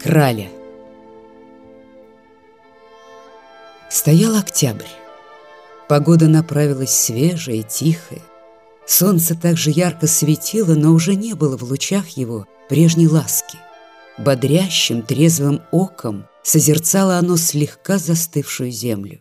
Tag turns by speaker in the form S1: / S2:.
S1: краля. Стоял октябрь. Погода направилась свежая, и тихая. Солнце также ярко светило, но уже не было в лучах его прежней ласки. Бодрящим, трезвым оком созерцало оно слегка застывшую землю.